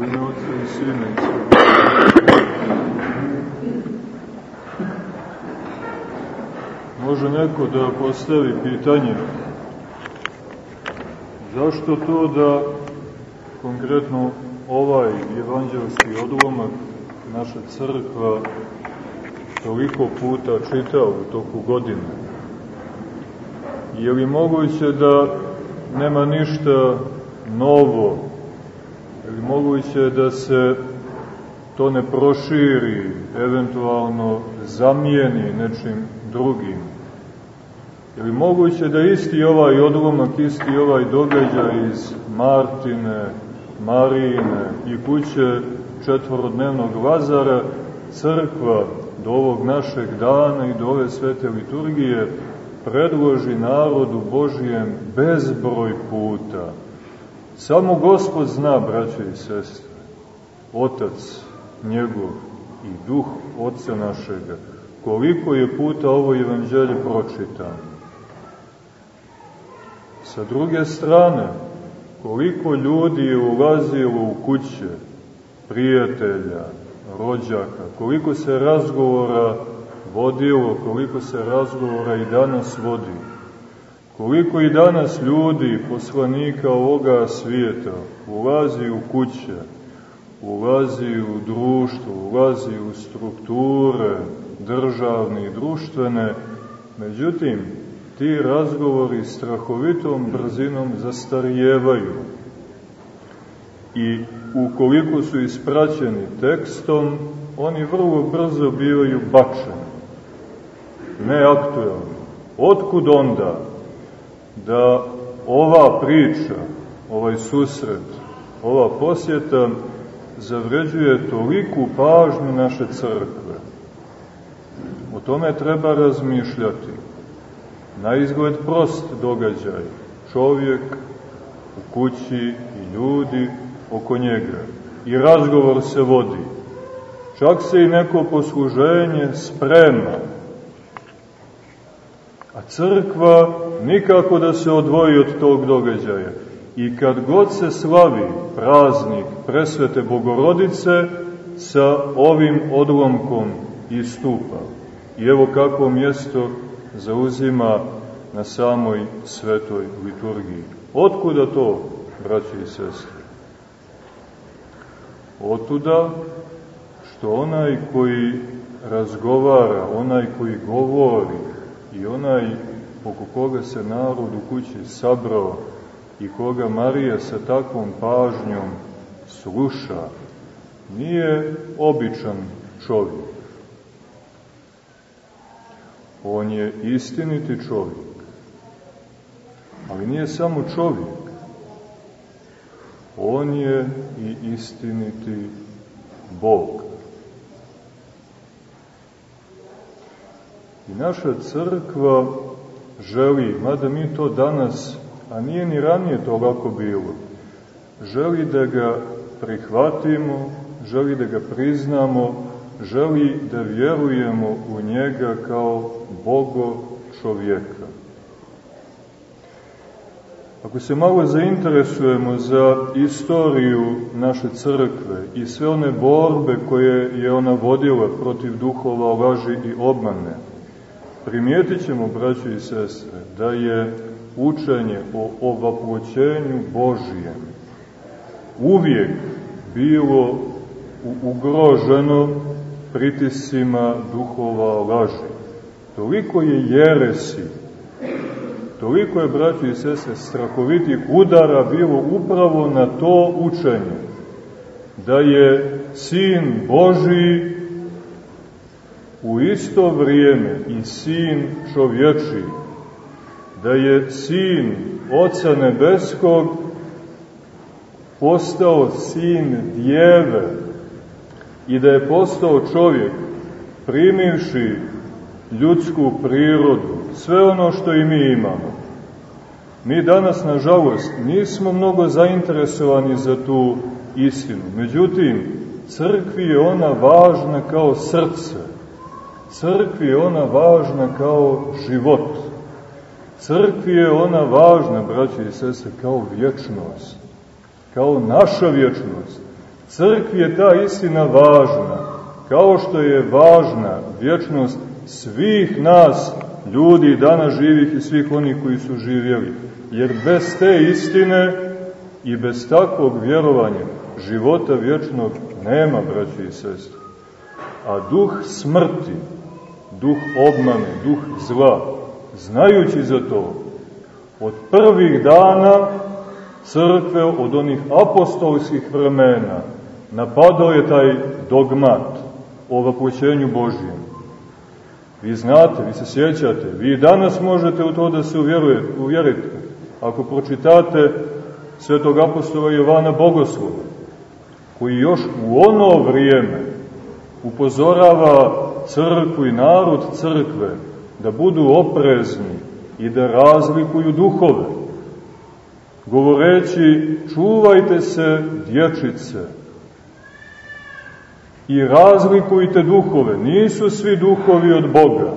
Ime Otca i i. Može neko da postavi pitanje zašto to da konkretno ovaj evanđelski odlomak naša crkva toliko puta čita u toku godine? Je li moguće da nema ništa novo? Moguće da se to ne proširi, eventualno zamijeni nečim drugim? Je li moguće da isti ovaj odlomak, isti ovaj događaj iz Martine, Marijine i kuće četvorodnevnog Lazara, crkva do ovog našeg dana i do ove svete liturgije predloži narodu Božijem bezbroj puta. Samo Gospod zna, braće i sestre, Otac njegov i Duh Otca našega, koliko je puta ovo evanđelje pročitano. Sa druge strane, koliko ljudi je ulazilo u kuće, prijatelja, rođaka, koliko se razgovora vodilo, koliko se razgovora i danas vodi, koliko i danas ljudi, poslanika ovoga svijeta, ulazi u kuće, ulazi u društvo, ulazi u strukture državne i društvene, međutim, ti razgovori strahovitom brzinom zastarijevaju i ukoliko su ispraćeni tekstom, oni vrlo brzo bivaju bačeni, neaktuelni. Otkud onda da ova priča, ovaj susret, ova posjeta zavređuje toliku pažnju naše crkve? O tome treba razmišljati. Na izgled prost događaj. Čovjek u kući i ljudi oko njega. I razgovor se vodi. Čak se i neko posluženje sprema. A crkva nikako da se odvoji od tog događaja. I kad god se slavi praznik presvete Bogorodice, sa ovim odlomkom istupa. I evo kako mjesto zauzima na samoj svetoj liturgiji. Otkuda to, braći i sestre? Otuda što onaj koji razgovara, onaj koji govori i onaj oko koga se narod u kući sabrao i koga Marija sa takvom pažnjom sluša, nije običan čovjek. On je istiniti čovjek. Ali nije samo čovjek. On je i istiniti Bog. I naša crkva želi, mada mi to danas, a nije ni ranije to ovako bilo, želi da ga prihvatimo, želi da ga priznamo, želi da vjerujemo u njega kao Bogo čovjeka. Ako se malo zainteresujemo za istoriju naše crkve i sve one borbe koje je ona vodila protiv duhova laži i obmane, primijetit ćemo, braći i sestre, da je učenje o ovaploćenju Božijem uvijek bilo ugroženo pritisima duhova laži. Toliko je jeresi, toliko je, braći i sese, strahovitih udara bilo upravo na to učenje, da je Sin Boži u isto vrijeme i Sin čovječi, da je Sin Oca Nebeskog postao Sin Djeve i da je postao čovjek primivši ljudsku prirodu, sve ono što i mi imamo. Mi danas, nažalost, nismo mnogo zainteresovani za tu istinu. Međutim, crkvi je ona važna kao srce. Crkvi je ona važna kao život. Crkvi je ona važna, braći i sese, kao vječnost. Kao naša vječnost. Crkvi je ta istina važna, kao što je važna vječnost svih nas, ljudi danas živih i svih onih koji su živjeli. Jer bez te istine i bez takvog vjerovanja života vječnog nema, braći i sestri. A duh smrti, duh obmane, duh zla, znajući za to, od prvih dana crkve, od onih apostolskih vremena, napadao je taj dogmat o vapućenju Božijem. Vi znate, vi se sjećate, vi danas možete u to da se uvjerujete, uvjerite. Ako pročitate svetog apostola Jovana Bogoslova, koji još u ono vrijeme upozorava crkvu i narod crkve da budu oprezni i da razlikuju duhove, govoreći čuvajte se dječice i razlikujte duhove, nisu svi duhovi od Boga,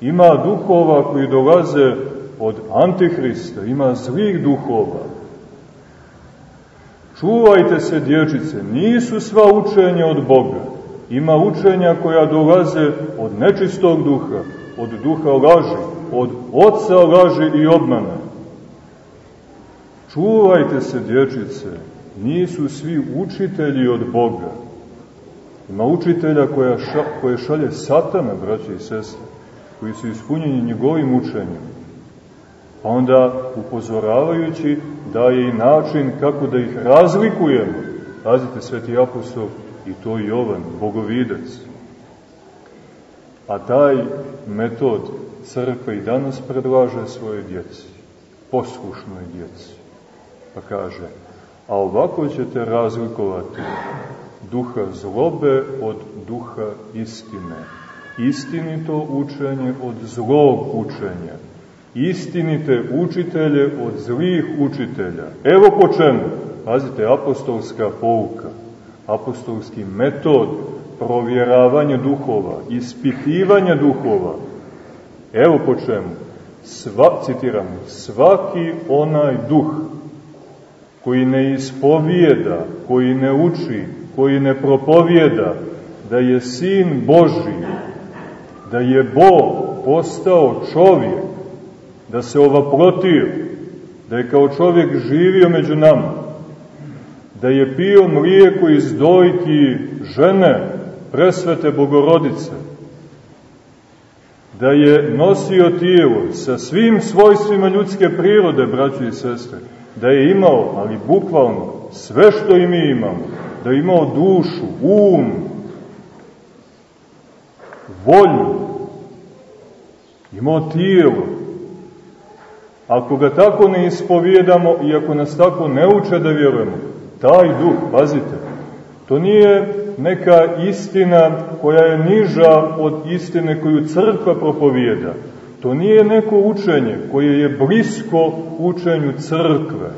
ima duhova koji dolaze od Antihrista, ima zlih duhova. Čuvajte se dječice, nisu sva učenja od Boga, ima učenja koja dolaze od nečistog duha, od duha laži, od oca laži i obmana. Čuvajte se, dječice, nisu svi učitelji od Boga. Ima učitelja koja ša, koje šalje satana, braće i sestre, koji su ispunjeni njegovim učenjem. Pa onda upozoravajući da je i način kako da ih razlikujemo. Pazite, sveti apostol i to Jovan, bogovidac. A taj metod crkva i danas predlaže svoje djeci, poslušnoj djeci. Pa kaže, a ovako ćete razlikovati duha zlobe od duha istine. Istinito učenje od zlog učenja. Istinite učitelje od zlih učitelja. Evo po čemu. Pazite, apostolska pouka, apostolski metod provjeravanja duhova, ispitivanja duhova. Evo po čemu. Sva, citiramo, svaki onaj duh koji ne ispovijeda, koji ne uči, koji ne propovijeda da je sin Boži, da je Bog postao čovjek, da se ovaprotio, da je kao čovjek živio među nama, da je pio mlijeko iz dojki žene, presvete bogorodice, da je nosio tijelo sa svim svojstvima ljudske prirode, braći i sestre, da je imao, ali bukvalno, sve što i mi imamo, da je imao dušu, um, volju, imao tijelo. Ako ga tako ne ispovijedamo i ako nas tako ne uče da vjerujemo, taj duh, pazite, to nije neka istina koja je niža od istine koju crkva propovijeda. To nije neko učenje koje je blisko učenju crkve.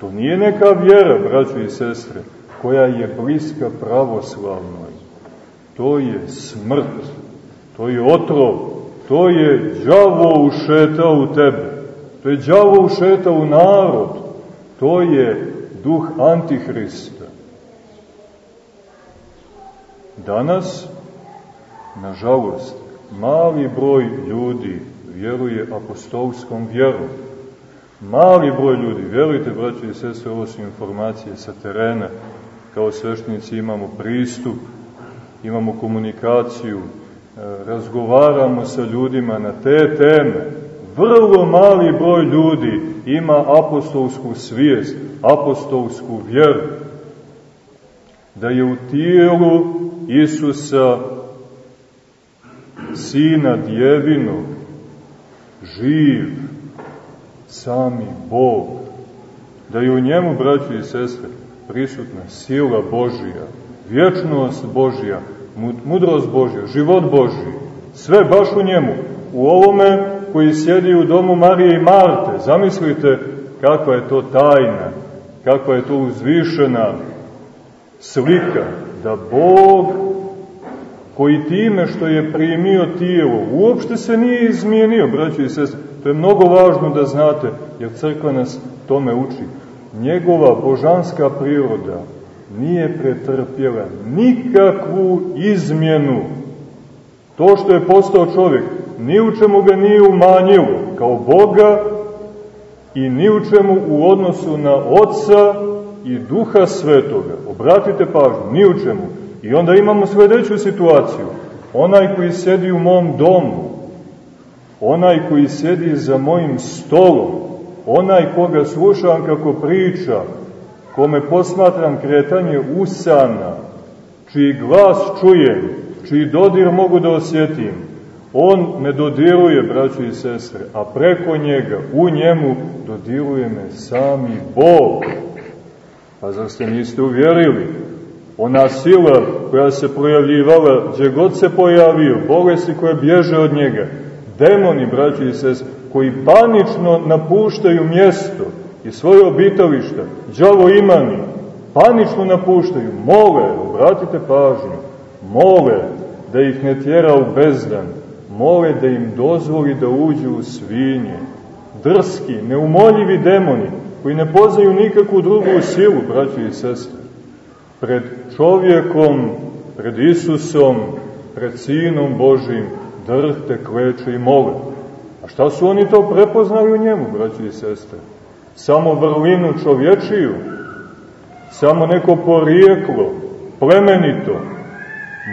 To nije neka vjera, braćo i sestre, koja je bliska pravoslavnoj. To je smrt, to je otrov, to je đavo ušetao u tebe, to je đavo ušetao u narod, to je duh Antihrista. Danas, nažalost, mali broj ljudi vjeruje apostolskom vjerom. Mali broj ljudi, vjerujte, braći i sestre, ovo su informacije sa terena, kao sveštenici imamo pristup, imamo komunikaciju, e, razgovaramo sa ljudima na te teme. Vrlo mali broj ljudi ima apostolsku svijest, apostolsku vjeru. Da je u tijelu Isusa, Sina Djevinog, živ, sami Bog. Da je u njemu, braći i sestre, prisutna sila Božija, vječnost Božija, mudrost Božja, život Božji, sve baš u njemu, u ovome koji sjedi u domu Marije i Marte. Zamislite kakva je to tajna, kakva je to uzvišena slika, da Bog koji time što je primio tijelo, uopšte se nije izmijenio, braći i sestri. To je mnogo važno da znate, jer crkva nas tome uči njegova božanska priroda nije pretrpjela nikakvu izmjenu. To što je postao čovjek, ni u čemu ga nije umanjilo kao Boga i ni u čemu u odnosu na Otca i Duha Svetoga. Obratite pažnju, ni u čemu. I onda imamo sledeću situaciju. Onaj koji sedi u mom domu, onaj koji sedi za mojim stolom, onaj koga slušam kako priča, kome posmatram kretanje usana, čiji glas čujem, čiji dodir mogu da osjetim, on me dodiruje, braćo i sestre, a preko njega, u njemu, dodiruje me sami Bog. Pa zar ste niste uvjerili? Ona sila koja se projavljivala, gdje god se pojavio, bolesti koje bježe od njega, demoni, braći i sestre, koji panično napuštaju mjesto i svoje obitališta, džavo imani, panično napuštaju, mole, obratite pažnju, mole da ih ne tjera u bezdan, mole da im dozvoli da uđu u svinje, drski, neumoljivi demoni, koji ne poznaju nikakvu drugu silu, braći i sestre, pred čovjekom, pred Isusom, pred Sinom Božim, drhte, kleče i mole. A šta su oni to prepoznali u njemu, braći i sestre? Samo vrlinu čovječiju, samo neko porijeklo, plemenito,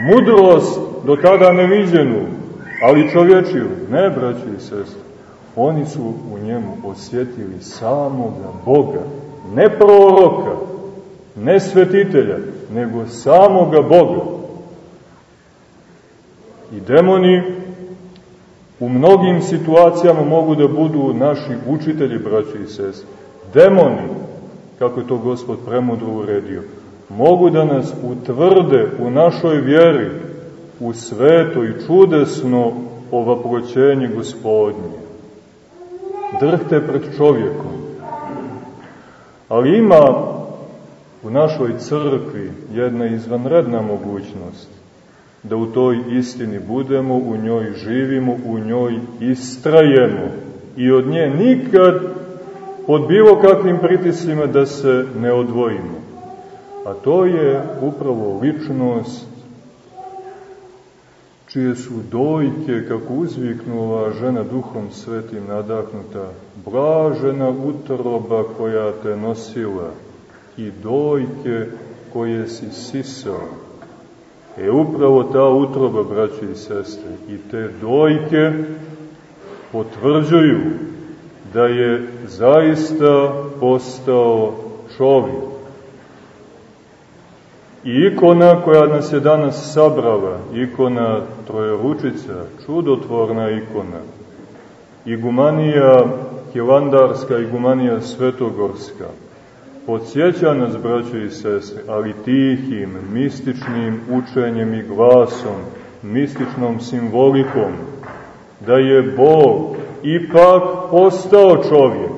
mudrost do tada neviđenu, ali čovječiju. Ne, braći i sestre, oni su u njemu osjetili samoga Boga, ne proroka, ne svetitelja, nego samoga Boga. I demoni u mnogim situacijama mogu da budu naši učitelji, braći i sestre. Demoni, kako je to Gospod premudro uredio, mogu da nas utvrde u našoj vjeri, u sveto i čudesno ovaproćenje gospodnje. Drhte pred čovjekom. Ali ima u našoj crkvi jedna izvanredna mogućnost da u toj istini budemo, u njoj živimo, u njoj istrajemo i od nje nikad pod bilo kakvim pritisima da se ne odvojimo. A to je upravo ličnost čije su dojke, kako uzviknula žena duhom svetim nadahnuta, blažena utroba koja te nosila i dojke koje si sisao. E upravo ta utroba, braći i sestre, i te dojke potvrđuju da je zaista postao čovjek. I ikona koja nas je danas sabrala, ikona Trojeručica, čudotvorna ikona, igumanija Hilandarska, igumanija Svetogorska, podsjeća nas, braćo i sestre, ali tihim, mističnim učenjem i glasom, mističnom simbolikom, da je Bog ipak postao čovjek.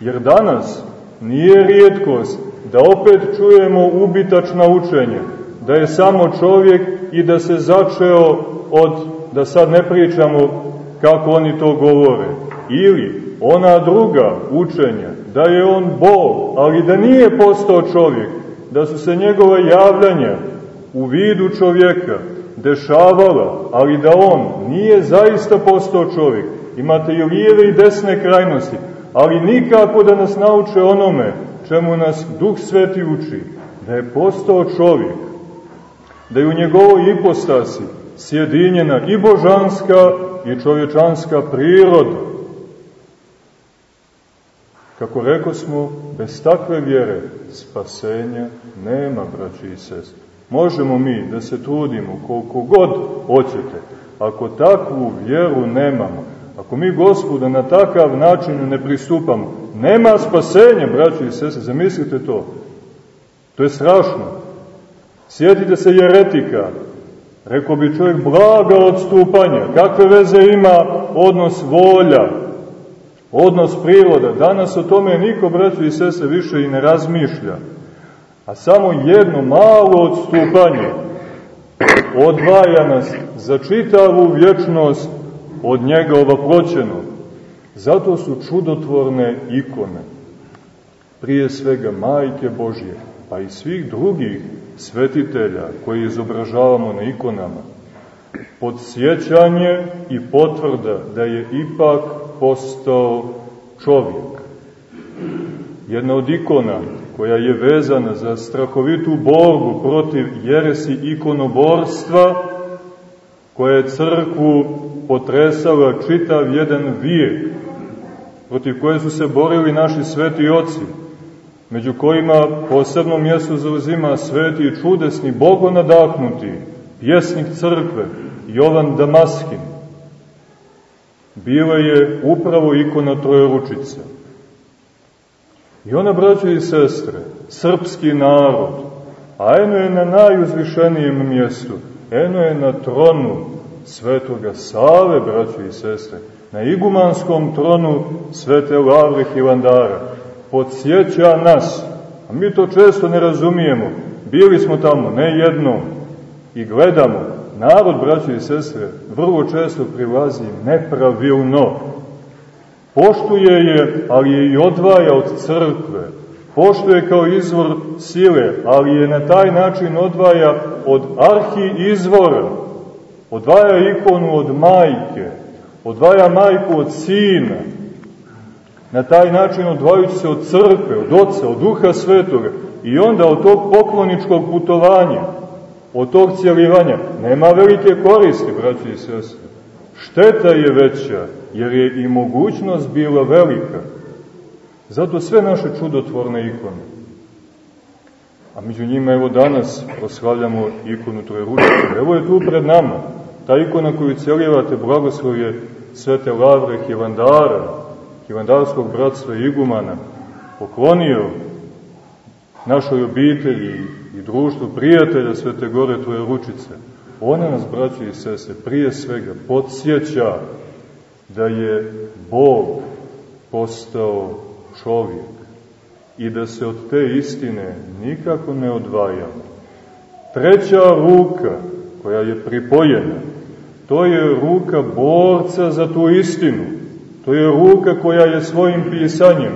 Jer danas nije rijetkost da opet čujemo ubitačna učenja, da je samo čovjek i da se začeo od, da sad ne pričamo kako oni to govore, ili ona druga učenja, da je on Bog, ali da nije postao čovjek, da su se njegova javljanja u vidu čovjeka dešavala, ali da on nije zaista postao čovjek. Imate i lijeve i desne krajnosti, ali nikako da nas nauče onome čemu nas Duh Sveti uči, da je postao čovjek, da je u njegovoj ipostasi sjedinjena i božanska i čovječanska priroda. Kako reko smo, bez takve vjere spasenja nema, braći i sestri. Možemo mi da se trudimo koliko god hoćete, ako takvu vjeru nemamo, ako mi gospoda na takav način ne pristupamo, nema spasenja, braći i sese, zamislite to. To je strašno. Sjetite se jeretika, rekao bi čovjek blaga odstupanja, kakve veze ima odnos volja, odnos priroda. Danas o tome niko, braći i sese, više i ne razmišlja. A samo jedno malo odstupanje odvaja nas za čitavu vječnost od njega ovaproćenog. Zato su čudotvorne ikone, prije svega majke Božje, pa i svih drugih svetitelja koji izobražavamo na ikonama, podsjećanje i potvrda da je ipak postao čovjek. Jedna od ikona koja je vezana za strahovitu borbu protiv jeresi ikonoborstva, koja je crkvu potresala čitav jedan vijek, protiv koje su se borili naši sveti oci, među kojima posebno mjesto zauzima sveti i čudesni, bogonadahnuti, pjesnik crkve, Jovan Damaskin. Bila je upravo ikona Trojeručice. I ona, braće i sestre, srpski narod, a eno je na najuzvišenijem mjestu, eno je na tronu svetoga Save, braće i sestre, na igumanskom tronu svete Lavre Hilandara, podsjeća nas, a mi to često ne razumijemo, bili smo tamo ne jednom i gledamo, narod, braće i sestre, vrlo često prilazi nepravilno, Poštuje je, ali je i odvaja od crkve. Poštuje kao izvor sile, ali je na taj način odvaja od arhi izvora. Odvaja ikonu od majke. Odvaja majku od sina. Na taj način odvajući se od crkve, od oca, od duha svetoga. I onda od tog pokloničkog putovanja, od tog cijelivanja, nema velike koristi, braći i sestre. Šteta je veća, jer je i mogućnost bila velika. Zato sve naše čudotvorne ikone. A među njima evo danas proslavljamo ikonu Trojeručice. Evo je tu pred nama. Ta ikona koju celijevate blagoslovje Svete Lavre Hivandara, Hivandarskog bratstva Igumana, poklonio našoj obitelji i društvu prijatelja Svete Gore Trojeručice. Ona nas, braći i sese, prije svega podsjeća da je Bog postao čovjek i da se od te istine nikako ne odvajamo. Treća ruka koja je pripojena, to je ruka borca za tu istinu. To je ruka koja je svojim pisanjem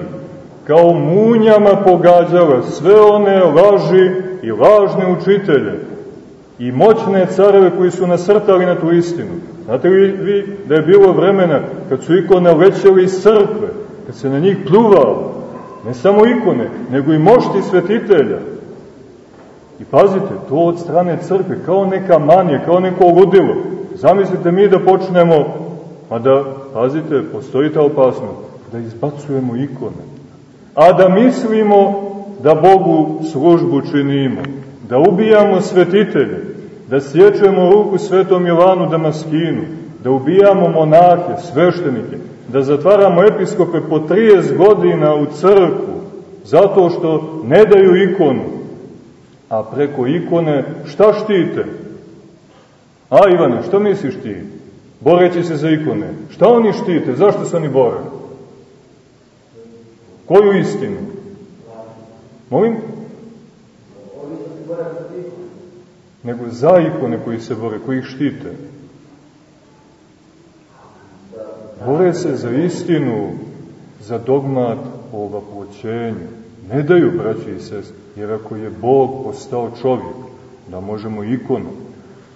kao munjama pogađala sve one laži i lažne učitelje i moćne careve koji su nasrtali na tu istinu. Znate li vi da je bilo vremena kad su ikone lećeli iz crkve, kad se na njih pluvalo, ne samo ikone, nego i mošti svetitelja. I pazite, to od strane crkve, kao neka manija, kao neko ludilo. Zamislite mi da počnemo, a da, pazite, postoji ta opasnost, da izbacujemo ikone. A da mislimo da Bogu službu činimo, da ubijamo svetitelje, da sječemo ruku svetom Jovanu Damaskinu, da ubijamo monahe, sveštenike, da zatvaramo episkope po 30 godina u crkvu, zato što ne daju ikonu, a preko ikone šta štite? A Ivane, što misliš ti? Boreći se za ikone. Šta oni štite? Zašto se oni bore? Koju istinu? Molim? nego za ikone koji se bore, koji ih štite. Bore se za istinu, za dogmat o vaploćenju. Ne daju, braći i sest, jer ako je Bog postao čovjek, da možemo ikonu.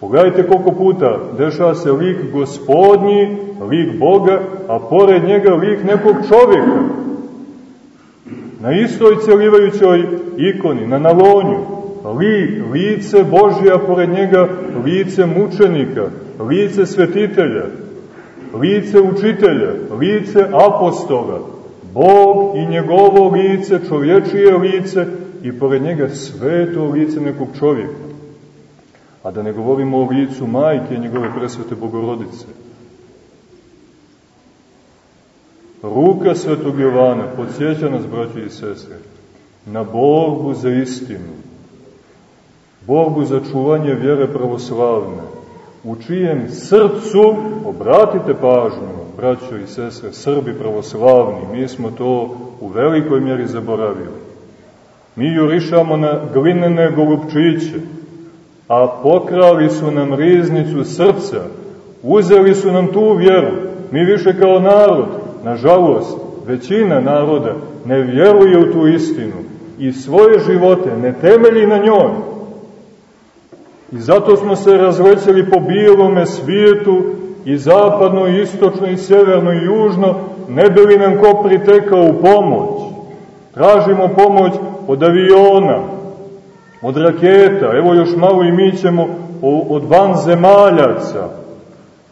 Pogledajte koliko puta dešava se lik gospodnji, lik Boga, a pored njega lik nekog čovjeka. Na istoj celivajućoj ikoni, na nalonju, li, lice Božija pored njega, lice mučenika, lice svetitelja, lice učitelja, lice apostola, Bog i njegovo lice, čovječije lice i pored njega sveto lice nekog čovjeka. A da ne govorimo o licu majke njegove presvete Bogorodice. Ruka svetog Jovana podsjeća nas, braći i sestre, na borbu za istinu, borbu za čuvanje vjere pravoslavne, u čijem srcu, obratite pažnju, braćo i sestre, Srbi pravoslavni, mi smo to u velikoj mjeri zaboravili. Mi jurišamo na glinene golubčiće, a pokrali su nam riznicu srca, uzeli su nam tu vjeru. Mi više kao narod, nažalost, većina naroda ne vjeruje u tu istinu, i svoje živote ne temelji na njoj. I zato smo se razlećeli po bijelome svijetu i zapadno, i istočno, i severno, i južno, ne bi li nam ko pritekao u pomoć. Tražimo pomoć od aviona, od raketa, evo još malo i mi ćemo od vanzemaljaca.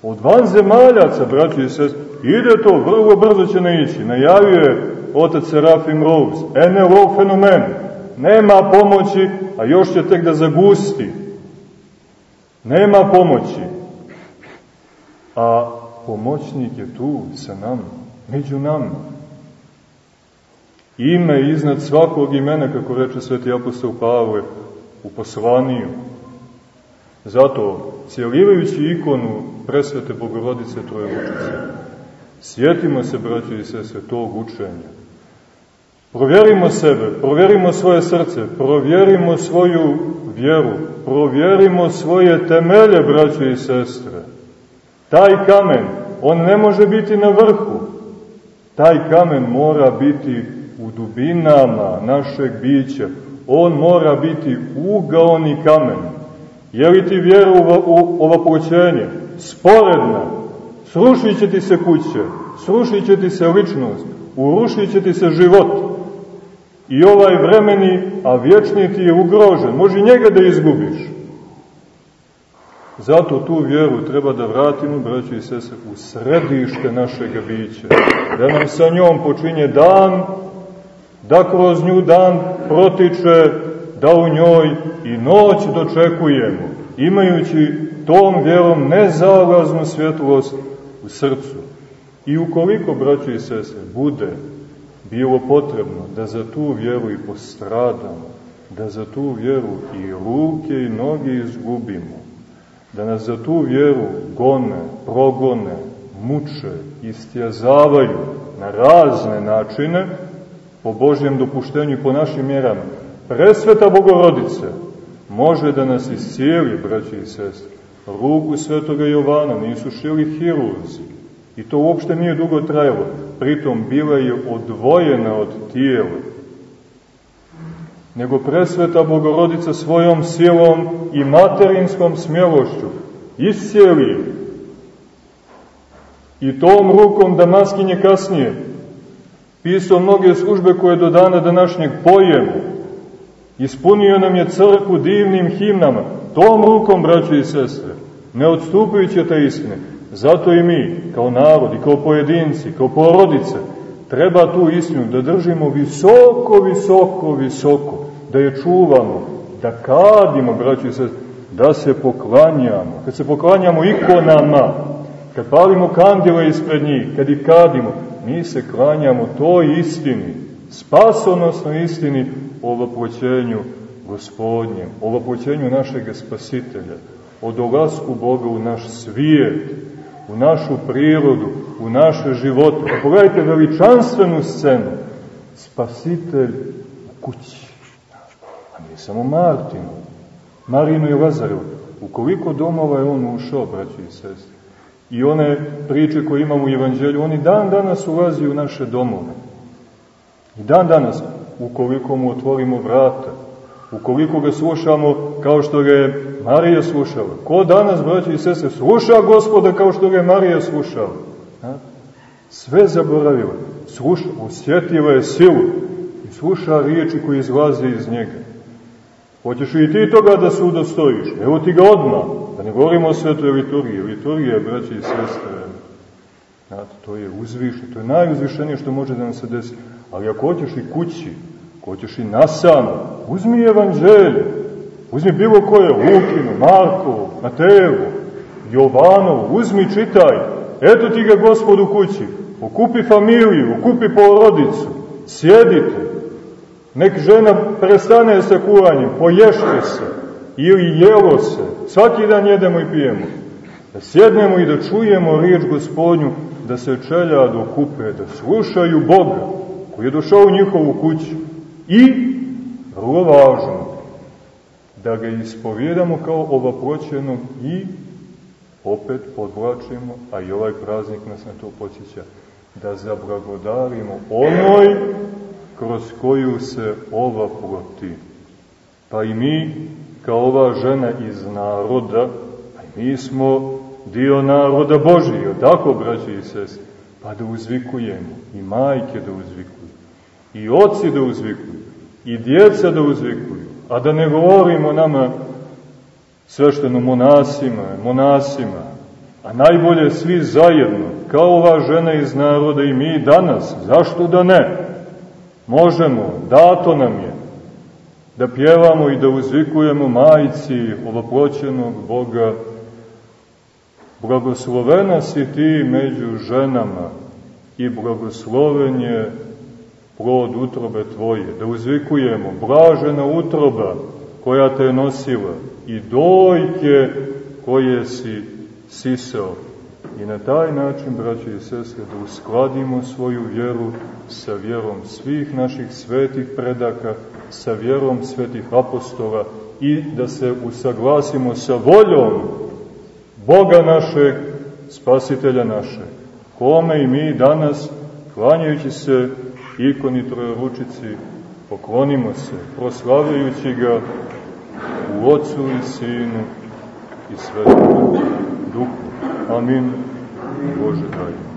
Od vanzemaljaca, braći i sest, ide to, vrlo brzo će ne ići. Najavio je otac Serafim Rose, NLO fenomen, nema pomoći, a još će tek da zagusti. Nema pomoći. A pomoćnik je tu sa nama, među nama. Ime iznad svakog imena, kako reče sveti apostol Pavle u poslaniju. Zato, cijelivajući ikonu presvete Bogorodice Trojevučice, sjetimo se, braćo i sese, tog učenja. Provjerimo sebe, provjerimo svoje srce, provjerimo svoju vjeru, provjerimo svoje temelje, braćo i sestre. Taj kamen, on ne može biti na vrhu. Taj kamen mora biti u dubinama našeg bića. On mora biti ugaoni kamen. Je li ti vjera u ovaproćenje? Sporedna. Srušit će ti se kuće, srušit će ti se ličnost, urušit će ti se život. I ovaj vremeni, a vječni ti je ugrožen. Može njega da izgubiš. Zato tu vjeru treba da vratimo, braći i sese, u središte našeg bića. Da nam sa njom počinje dan, da kroz nju dan protiče, da u njoj i noć dočekujemo, imajući tom vjerom nezalaznu svjetlost u srcu. I ukoliko, braći i sese, bude bilo potrebno da za tu vjeru i postradamo, da za tu vjeru i ruke i noge izgubimo, da nas za tu vjeru gone, progone, muče, istjazavaju na razne načine, po Božjem dopuštenju i po našim mjerama. Presveta Bogorodice može da nas iscijeli, braći i sestri. Ruku svetoga Jovana nisu šili hirurzi. I to uopšte nije dugo trajalo. Pritom bila je odvojena od tijela nego presveta Bogorodica svojom silom i materinskom smjelošću iscijeli i tom rukom Damaskinje kasnije pisao mnoge službe koje do dana današnjeg pojemo. Ispunio nam je crku divnim himnama, tom rukom, braće i sestre, ne odstupajući od te istine. Zato i mi, kao narod i kao pojedinci, kao porodice, treba tu istinu da držimo visoko, visoko, visoko, da je čuvamo, da kadimo, braći se, da se poklanjamo. Kad se poklanjamo ikonama, kad palimo kandile ispred njih, kad ih kadimo, mi se klanjamo toj istini, spasonosnoj istini o vaproćenju gospodnjem, o vaproćenju našeg spasitelja, o dolasku Boga u naš svijet, u našu prirodu, u naše živote. Pogledajte veličanstvenu scenu. Spasitelj u kući. A nije samo Martinu, Marinu i Lazaru. U koliko domova je on ušao, braći i sestri? I one priče koje imamo u Evanđelju, oni dan danas ulazi u naše domove. I dan danas, ukoliko mu otvorimo vrata, ukoliko ga slušamo kao što ga je Marija slušala. Ko danas, braći i sese, sluša gospoda kao što ga je Marija slušala? A? Sve zaboravila. Sluša, osjetila je silu i sluša riječi koje izlaze iz njega. Hoćeš i ti toga da se udostojiš? Evo ti ga odmah. Da ne govorimo o svetoj liturgiji. Liturgija, braći i sestre, znate, to je uzvišeno, to je najuzvišenije što može da nam se desi. Ali ako hoćeš i kući, ako hoćeš i nasamo, uzmi evanđelje, uzmi bilo koje, Lukinu, Markovu, Matejevu, Jovanovu, uzmi, čitaj, eto ti ga gospod u kući, okupi familiju, okupi porodicu, sjedite, nek žena prestane sa kuvanjem, poješte se, ili jelo se, svaki dan jedemo i pijemo, da sjednemo i da čujemo riječ gospodnju, da se čelja dokupe, da slušaju Boga, koji je došao u njihovu kuću, i, vrlo važno, da ga ispovjedamo kao ovaproćenog i opet podvlačimo, a i ovaj praznik nas na to podsjeća, da zablagodarimo onoj kroz koju se ova ploti. Pa i mi, kao ova žena iz naroda, pa i mi smo dio naroda Božije, tako, braći i sestri, pa da uzvikujemo, i majke da uzvikuju, i oci da uzvikuju, i djeca da uzvikuju, a da ne govorimo nama svešteno monasima, monasima, a najbolje svi zajedno, kao ova žena iz naroda i mi danas, zašto da ne? Možemo, dato nam je, da pjevamo i da uzvikujemo majici ovoploćenog Boga, blagoslovena si ti među ženama i blagosloven je plod utrobe tvoje, da uzvikujemo blažena utroba koja te je nosila i dojke koje si sisao. I na taj način, braći i sestre, da uskladimo svoju vjeru sa vjerom svih naših svetih predaka, sa vjerom svetih apostola i da se usaglasimo sa voljom Boga našeg, spasitelja našeg, kome i mi danas, klanjajući se ikoni trojeručici, poklonimo se, proslavljajući ga u Otcu i Sinu i Svetom Duhu. Amin. Bože daj.